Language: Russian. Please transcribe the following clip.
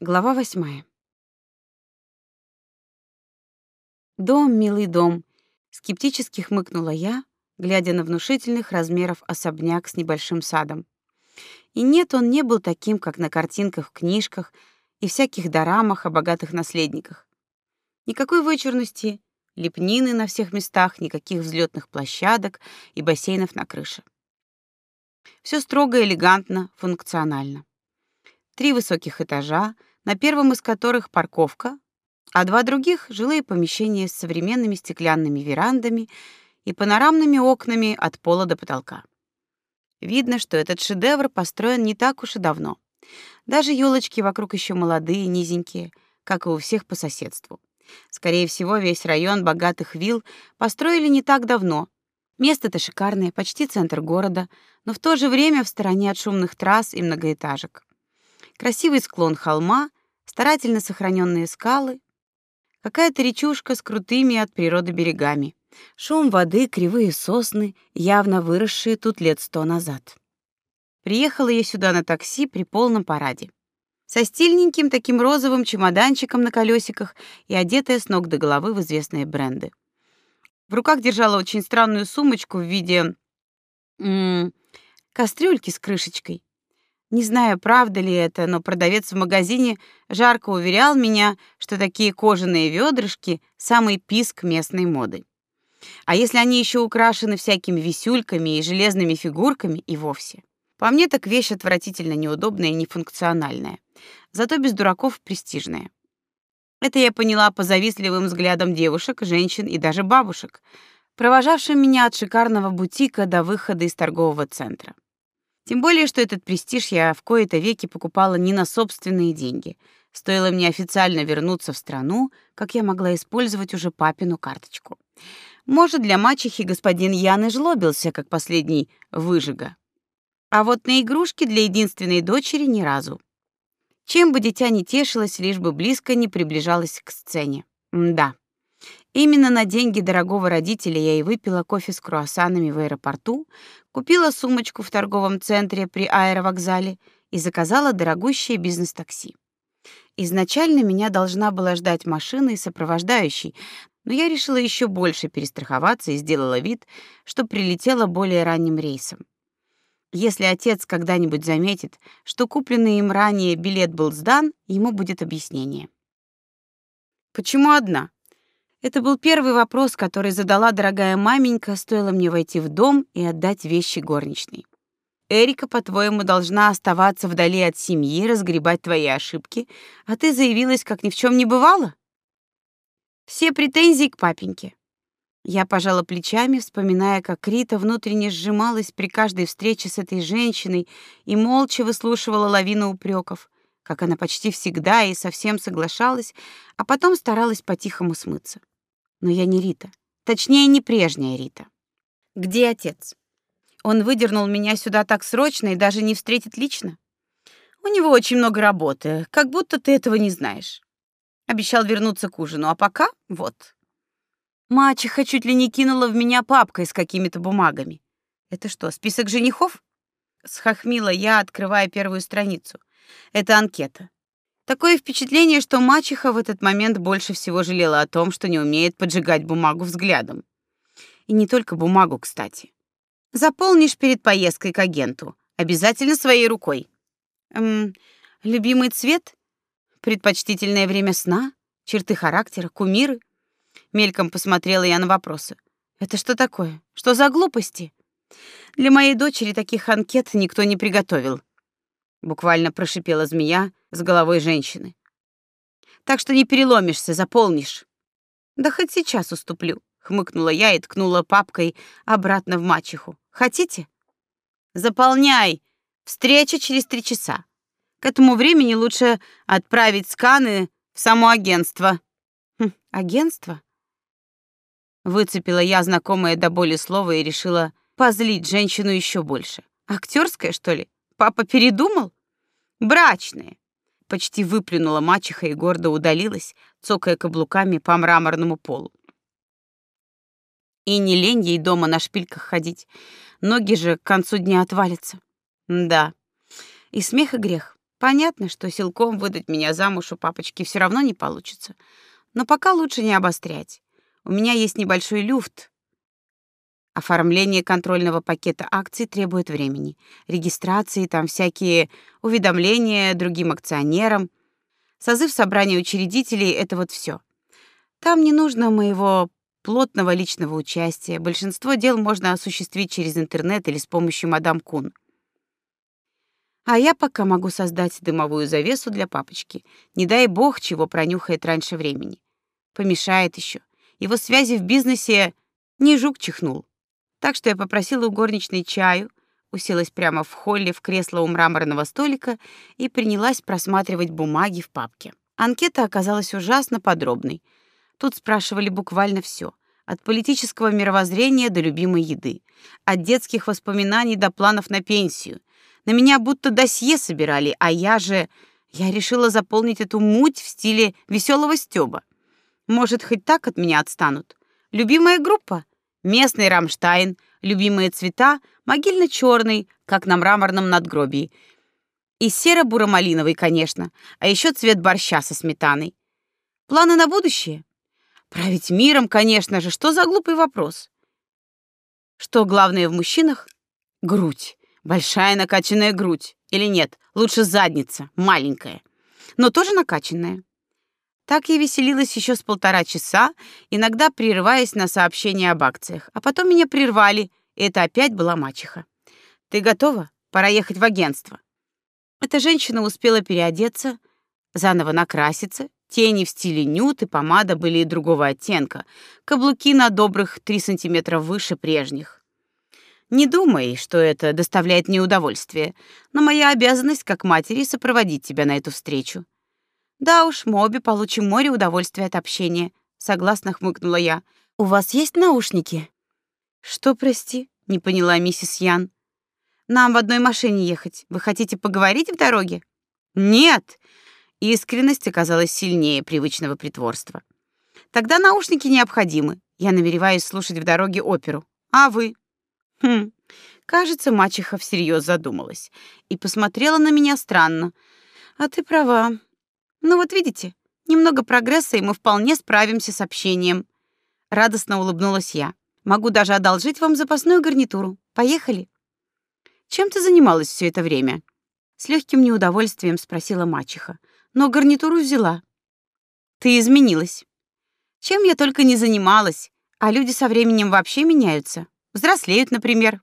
Глава восьмая. Дом, милый дом, скептически хмыкнула я, глядя на внушительных размеров особняк с небольшим садом. И нет, он не был таким, как на картинках в книжках и всяких дорамах о богатых наследниках. Никакой вычурности, лепнины на всех местах, никаких взлетных площадок и бассейнов на крыше. Все строго, элегантно, функционально. Три высоких этажа, на первом из которых парковка, а два других — жилые помещения с современными стеклянными верандами и панорамными окнами от пола до потолка. Видно, что этот шедевр построен не так уж и давно. Даже елочки вокруг еще молодые, низенькие, как и у всех по соседству. Скорее всего, весь район богатых вилл построили не так давно. Место-то шикарное, почти центр города, но в то же время в стороне от шумных трасс и многоэтажек. Красивый склон холма старательно сохраненные скалы, какая-то речушка с крутыми от природы берегами, шум воды, кривые сосны, явно выросшие тут лет сто назад. Приехала я сюда на такси при полном параде. Со стильненьким таким розовым чемоданчиком на колесиках и одетая с ног до головы в известные бренды. В руках держала очень странную сумочку в виде м -м, кастрюльки с крышечкой. Не знаю, правда ли это, но продавец в магазине жарко уверял меня, что такие кожаные ведрышки самый писк местной моды. А если они еще украшены всякими висюльками и железными фигурками и вовсе. По мне так вещь отвратительно неудобная и нефункциональная. Зато без дураков престижная. Это я поняла по завистливым взглядам девушек, женщин и даже бабушек, провожавшим меня от шикарного бутика до выхода из торгового центра. Тем более, что этот престиж я в кои-то веки покупала не на собственные деньги. Стоило мне официально вернуться в страну, как я могла использовать уже папину карточку. Может, для мачехи господин Ян и жлобился, как последний выжига. А вот на игрушки для единственной дочери ни разу. Чем бы дитя не тешилось, лишь бы близко не приближалось к сцене. М да. Именно на деньги дорогого родителя я и выпила кофе с круассанами в аэропорту, купила сумочку в торговом центре при аэровокзале и заказала дорогущее бизнес-такси. Изначально меня должна была ждать машина и сопровождающий, но я решила еще больше перестраховаться и сделала вид, что прилетела более ранним рейсом. Если отец когда-нибудь заметит, что купленный им ранее билет был сдан, ему будет объяснение. Почему одна? Это был первый вопрос, который задала дорогая маменька, стоило мне войти в дом и отдать вещи горничной. Эрика, по-твоему, должна оставаться вдали от семьи, разгребать твои ошибки, а ты заявилась, как ни в чем не бывало? Все претензии к папеньке. Я пожала плечами, вспоминая, как Рита внутренне сжималась при каждой встрече с этой женщиной и молча выслушивала лавину упреков, как она почти всегда и совсем соглашалась, а потом старалась по-тихому смыться. Но я не Рита. Точнее, не прежняя Рита. Где отец? Он выдернул меня сюда так срочно и даже не встретит лично. У него очень много работы, как будто ты этого не знаешь. Обещал вернуться к ужину, а пока вот. Мачеха чуть ли не кинула в меня папкой с какими-то бумагами. Это что, список женихов? Схохмила я, открывая первую страницу. Это анкета. Такое впечатление, что мачеха в этот момент больше всего жалела о том, что не умеет поджигать бумагу взглядом. И не только бумагу, кстати. Заполнишь перед поездкой к агенту, обязательно своей рукой. Эм, любимый цвет, предпочтительное время сна, черты характера, кумиры. Мельком посмотрела я на вопросы. Это что такое? Что за глупости? Для моей дочери таких анкет никто не приготовил. Буквально прошипела змея, с головой женщины. Так что не переломишься, заполнишь. Да хоть сейчас уступлю, хмыкнула я и ткнула папкой обратно в мачеху. Хотите? Заполняй. Встреча через три часа. К этому времени лучше отправить сканы в само агентство. Хм, агентство? Выцепила я знакомое до боли слово и решила позлить женщину еще больше. Актерское, что ли? Папа передумал? Брачное почти выплюнула мачеха и гордо удалилась, цокая каблуками по мраморному полу. И не лень ей дома на шпильках ходить. Ноги же к концу дня отвалятся. Да. И смех, и грех. Понятно, что силком выдать меня замуж у папочки все равно не получится. Но пока лучше не обострять. У меня есть небольшой люфт. Оформление контрольного пакета акций требует времени. Регистрации, там всякие уведомления другим акционерам. Созыв собрания учредителей — это вот все. Там не нужно моего плотного личного участия. Большинство дел можно осуществить через интернет или с помощью мадам Кун. А я пока могу создать дымовую завесу для папочки. Не дай бог, чего пронюхает раньше времени. Помешает еще. Его связи в бизнесе не жук чихнул. Так что я попросила у горничной чаю, уселась прямо в холле в кресло у мраморного столика и принялась просматривать бумаги в папке. Анкета оказалась ужасно подробной — Тут спрашивали буквально все, от политического мировоззрения до любимой еды, от детских воспоминаний до планов на пенсию. На меня будто досье собирали, а я же... Я решила заполнить эту муть в стиле веселого стёба. Может, хоть так от меня отстанут. Любимая группа? Местный Рамштайн. Любимые цвета? могильно черный как на мраморном надгробии. И серо-буро-малиновый, конечно. А еще цвет борща со сметаной. Планы на будущее? Править миром, конечно же, что за глупый вопрос? Что главное в мужчинах? Грудь. Большая накачанная грудь. Или нет, лучше задница, маленькая, но тоже накачанная. Так я веселилась еще с полтора часа, иногда прерываясь на сообщения об акциях. А потом меня прервали, и это опять была мачеха. «Ты готова? Пора ехать в агентство». Эта женщина успела переодеться, заново накраситься Тени в стиле нюд и помада были и другого оттенка, каблуки на добрых три сантиметра выше прежних. Не думай, что это доставляет мне удовольствие, но моя обязанность как матери сопроводить тебя на эту встречу. Да уж, мы обе получим море удовольствия от общения, согласно хмыкнула я. У вас есть наушники? Что, прости? Не поняла миссис Ян. Нам в одной машине ехать. Вы хотите поговорить в дороге? Нет, Искренность оказалась сильнее привычного притворства. Тогда наушники необходимы. Я намереваюсь слушать в дороге оперу. А вы? Хм. Кажется, мачеха всерьез задумалась и посмотрела на меня странно. А ты права. Ну вот видите, немного прогресса, и мы вполне справимся с общением. Радостно улыбнулась я. Могу даже одолжить вам запасную гарнитуру. Поехали. Чем ты занималась все это время? С легким неудовольствием спросила мачеха но гарнитуру взяла. Ты изменилась. Чем я только не занималась, а люди со временем вообще меняются. Взрослеют, например.